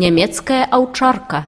нямецкая аўчарка.